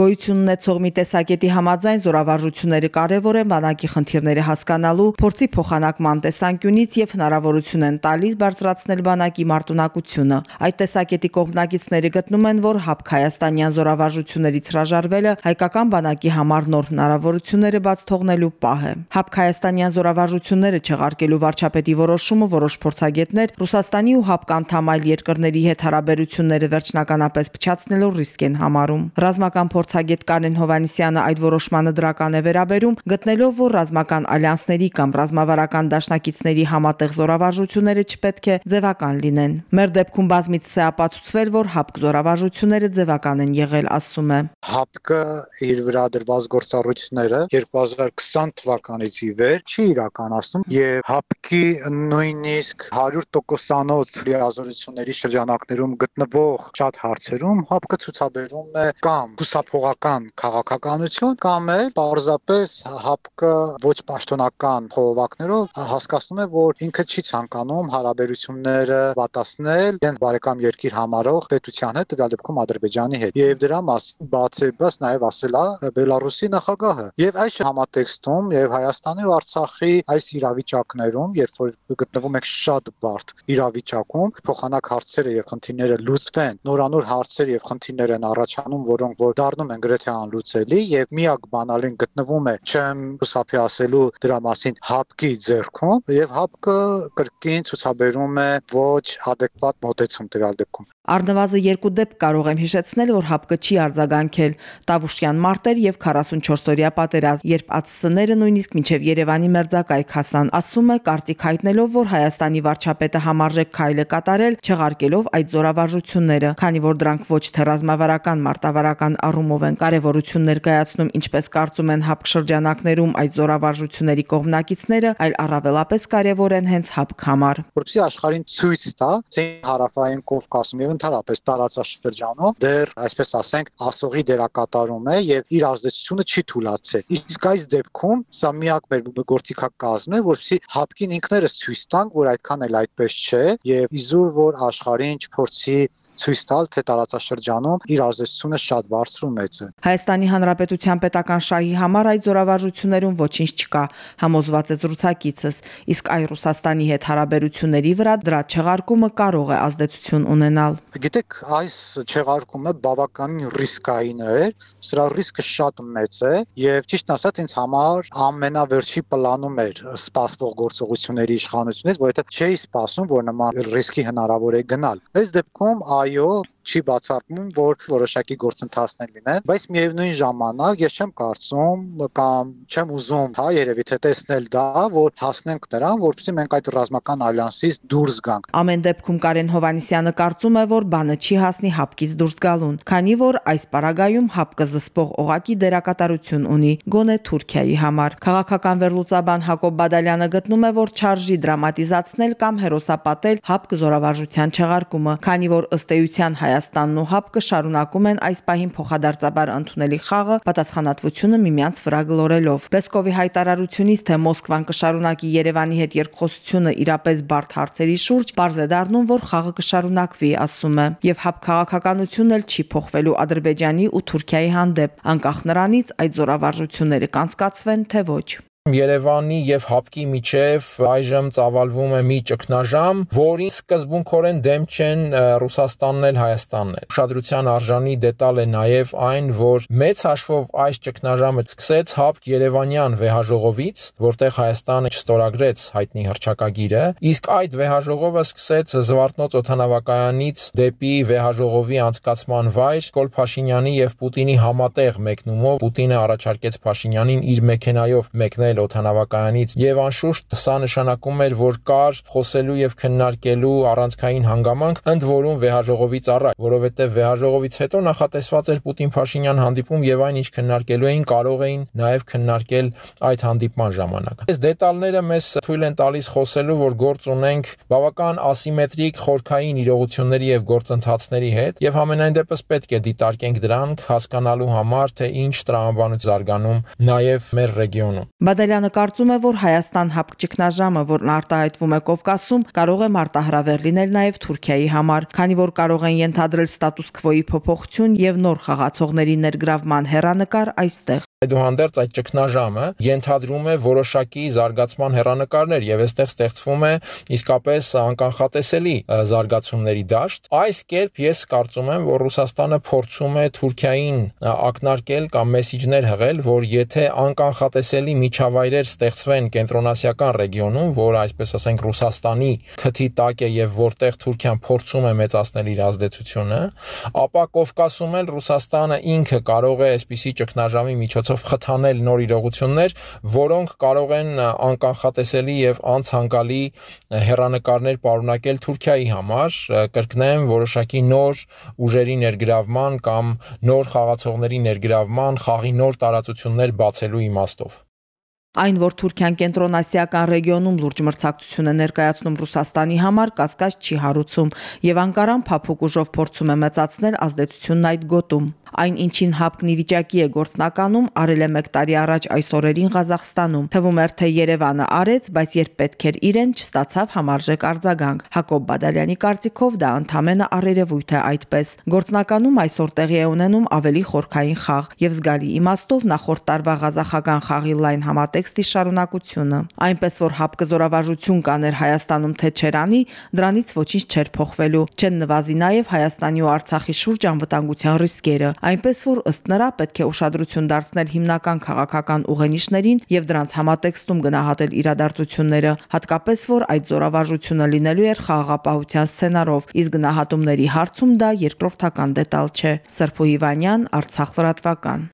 Գոյություն ունեցող մի տեսակետի համաձայն զորավարժությունները կարևոր են բանակի խնդիրները հասկանալու, փորձի փոխանակման տեսանկյունից եւ հնարավորություն են տալիս բարձրացնել բանակի մարտունակությունը։ Այդ տեսակետի կողմնակիցները գտնում են, որ հապկ հայաստանյան զորավարժություններից հրաժարվելը հայկական բանակի համար նոր հնարավորությունները բաց թողնելու պահ է։ Հապկ հայաստանյան զորավարժությունները չեղարկելու վարչապետի որոշումը որոշ փորձագետներ Ռուսաստանի ու հապկ անդամ այլ երկրների հետ հարաբերությունները վերջնականապես փչացնելու ռիսկ են համարում։ Ռազմական փորձագետ Կարեն Հովանիսյանը այդ որոշմանը դրական է վերաբերում, գտնելով, որ ռազմական ալյանսների կամ ռազմավարական դաշնակիցների համատեղ զորավարժությունները չպետք է ձևական լինեն։ Մեր դեպքում բազմից է ապացուցվել, որ հապկ զորավարժությունները ձևական են եղել, ասում է։ ՀԱՊԿ-ը իր վրա դրված գործառույթները 2020 թվականից ի վեր չի իրականացնում եւ ՀԱՊԿ-ի նույնիսկ 100%-անոց լիազորությունների շրջանակներում գտնվող շատ հարցերում ՀԱՊԿ-ը ցուցաբերում է կամ հուսափողական քաղաքականություն կամ էլ պարզապես ՀԱՊԿ-ը ոչ պաշտոնական խողովակներով հասկացնում է, որ ինքը չի ցանկանում հարաբերությունները վատացնել դեն բարեկամ երկիր համարող պետության հետ, տվյալ դեպքում Ադրբեջանի հետ։ Եվ դրա մասին բացեբս նաև ասել է Բելարուսի նախագահը։ Եվ այս համատեքստում եւ Հայաստանի ու Արցախի այս իրավիճակներում, երբ որ գտնվում եք շատ բարդ իրավիճակում, փոխանակ հարցերը եւ խնդիրները լուծվեն, նորանոր հարցեր եւ խնդիրներ են առաջանում, որոնք որ դառնում են գրեթե անլուծելի եւ միակ բանալին գտնվում է չեմ հուսափի ասելու դրա մասին հապկի ձեռքում եւ հապկը կրկին ցուցաբերում է ոչ adekvat մոտեցում տվյալ դեպքում Առնվազն երկու դեպք կարող եմ հիշեցնել, որ հապկը չի արձագանքել. Տավուշյան մարտեր եւ 44-օրյա պատերազմ, երբ ԱՑՍ-ները նույնիսկ մինչեւ Երևանի մերձակայք հասան, ասում է կարծիք հայտնելով, որ Հայաստանի վարչապետը համարժեք քայլ է կատարել, չեղարկելով այդ զորավարժությունները, քանի որ դրանք ոչ թե ռազմավարական մարտավարական առումով են կարևորություն ներկայացնում, ինչպես կարծում են հապկ շրջանակներում այդ զորավարժությունների կողմնակիցները, այլ առավելապես կարևոր են հենց հապկ համար։ Որպեսզի աշխարհին ցույց տա, թե հարավային Կովկասում եւ ընդհանրապես տարածաշրջանում դեռ, այսպես ասենք, ասողի դերակատարում է եւ իր ազդեցությունը չի թույլատրել։ Իսկ այս դեպքում սա միակ մեր գործիքակազմն է, որովհետեւ հապկին ինքներս ցույց տանք, որ այդքան էլ այդպես չէ եւ իզուր որ աշխարհին չփորձի ցույց տալ, թե տարածաշրջանում իր ազդեցությունը շատ բարձր ու մեծ է։ Հայաստանի Հանրապետության պետական շահի համար այդ զորավարժություններում ոչինչ չկա, համոզված է զրուցակիցս, իսկ այ Ռուսաստանի հետ հարաբերությունների վրա դրա չեղարկումը կարող է ազդեցություն ունենալ։ Գիտեք, այս չեղարկումը բավականին ռիսկային է, սրա ռիսկը շատ մեծ է եւ ճիշտ ասած ինձ համար ամենավերջի պլանում էր սպասվող գործողությունների իշխանությունից, որովհետեւ չէի սպասում, որ նման ռիսկի հնարավոր է գնալ։ Այս դեպքում kayo չի բացառվում, որ որոշակի գործընթացներ լինեն, բայց միևնույն ժամանակ ես չեմ կարծում կամ չեմ ուզում, հա, երևի թե տեսնել դա, որ հասնենք նրան, որպեսզի մենք այդ ռազմական ալյանսից դուրս գանք։ Ամեն դեպքում Կարեն Հովանիսյանը կարծում է, որ բանը չի հասնի հապկից դուրս գալուն, քանի որ այս պարագայում հապկը զսպող օղակի դերակատարություն ունի գոնե Թուրքիայի համար։ Քաղաքական վերլուծաբան Հակոբ Բադալյանը գտնում է, որ չարժի դրամատիզացնել կամ հերոսապատել հապկ զորավարժության չեղարկումը, քանի որ ըստ էության հայ Հայաստանն ու ՀԱՊԿ-ը շարունակում են այս պահին փոխադարձաբար ընդունելի խաղը պատասխանատվությունը միմյանց վրա գլորելով։ Պեսկովի հայտարարությունից թե Մոսկվան կշարունակի Երևանի հետ երկխոսությունը իրապես բարդ հարցերի շուրջ, բարձ է դառնում, որ խաղը կշարունակվի, ասում է։ Եվ ՀԱՊ քաղաքականությունն էլ չի փոխվելու Ադրբեջանի ու Թուրքիայի հանդեպ, անկախ նրանից այդ զորավարժությունները կանցկացվեն թե ոչ։ Երևանի եւ Հապկի միջև այժմ ծավալվում է մի ճգնաժամ, որին սկզբունքորեն դեմ չեն Ռուսաստանն էլ Հայաստանն էլ։ Ուշադրության արժանի դետալ է նաեւ այն, որ մեծ հաշվով այս ճգնաժամը սկսեց Հապկ Երևանյան վեհաժողովից, որտեղ Հայաստանը չստորագրեց հայտնի հրճակագիրը, իսկ այդ վեհաժողովը սկսեց Զվարթնոց օթանավակայանից դեպի վեհաժողովի անցկացման վայր Կոլ Փաշինյանի եւ Պուտինի համատեղ մեկնումով Պուտինը առաջարկեց Փաշինյանին իր մեքենայով մեկնել մեկնել օթանավակայանից եւ անշուշտ սա նշանակում էր, որ կար խոսելու եւ քննարկելու առանցքային հանգամանք, ընդ որում վեհաժողովից առաջ, որովհետեւ վեհաժողովից հետո նախատեսված էր Պուտին-Փաշինյան հանդիպում եւ այն ինչ քննարկելու էին կարող էին նաեւ քննարկել այդ հանդիպման ժամանակ։ Այս դետալները մեզ թույլ են տալիս խոսելու, որ գործ ունենք բավական ասիմետրիկ խորքային իրողությունների եւ գործընթացների հետ եւ համենայն դեպս պետք է դիտարկենք դրանք հասկանալու համար, թե ինչ տրամաբանություն զարգանում նաեւ մեր ռեգիոնում։ Բադալյանը կարծում է, որ Հայաստան հապկ ճգնաժամը, որն արտահայտվում է Կովկասում, կարող է մարտահրավեր լինել նաև Թուրքիայի համար, քանի որ կարող են ենթադրել ստատուս քվոյի փոփոխություն եւ նոր խաղացողների ներգրավման հերանեկար այստեղ։ Այդուհանդերձ այդ ճգնաժամը ենթադրում է որոշակի զարգացման հերանեկարներ եւ այստեղ ստեղծվում է իսկապես անկանխատեսելի զարգացումների դաշտ։ Այս կերպ ես կարծում եմ, որ Ռուսաստանը փորձում է Թուրքիային ակնարկել կամ մեսիջներ հղել, որ եթե անկանխատեսելի միջավայրեր ստեղծվեն կենտրոնասիական ռեգիոնում, որ այսպես ասենք Ռուսաստանի քթի տակ է եւ որտեղ Թուրքիան փորձում է մեծացնել իր ազդեցությունը, ապա Կովկասում էլ Ռուսաստանը ինքը կարող է այսպիսի ճգնաժամի միջոցով միջոցով խթանել նոր իրողություններ, որոնք կարող են անկանխատեսելի եւ անցանկալի հերանեկարներ պարունակել Թուրքիայի համար, կրկնեմ, որոշակի նոր ուժերի ներգրավման կամ նոր խաղացողների ներգրավման, խաղի նոր տարածություններ բացելու իմաստով։ Այն, որ Թուրքիան կենտրոնասիական ռեգիոնում լուրջ մրցակցություն է ներկայացնում Ռուսաստանի համար, կասկած չի հարուցում, եւ Անկարան փափուկ ուժով փորձում է մեծացնել ազդեցությունն այդ գոտում։ Այն ինչին հապկնի վիճակի է գործնականում, արել է 1 տարի առաջ այս օրերին Ղազախստանում։ Թվում էր, թե Երևանը արեց, բայց երբ պետք էր իրեն, չստացավ համարժեք արձագանք։ Հակոբ Բադալյանի կարծիքով դա ընդհանրապես առերևույթ է այդպես։ Գործնականում այսօր տեղի է ունենում ավելի խորքային խաղ եւ զգալի իմաստով նախորդ տարվա ղազախական խաղի լայն համատեղ տեքստի շարունակությունը։ Այնպես որ հապկը զորավարժություն կաներ Հայաստանում թե Չերանի, դրանից ոչինչ չէր փոխվելու։ Չեն նվազի նաև Հայաստանի ու Արցախի շուրջ անվտանգության ռիսկերը։ Այնպես որ ըստ նրա պետք է ուշադրություն դարձնել հիմնական քաղաքական ուղենիշներին եւ դրանց համատեքստում գնահատել իրադարձությունները, հատկապես որ այդ զորավարժությունը լինելու էր խաղաղապահության սցենարով, իսկ գնահատումների հարցում դա երկրորդական դետալ չէ։ Սրփու Հիվանյան, Արցախ լրատվական։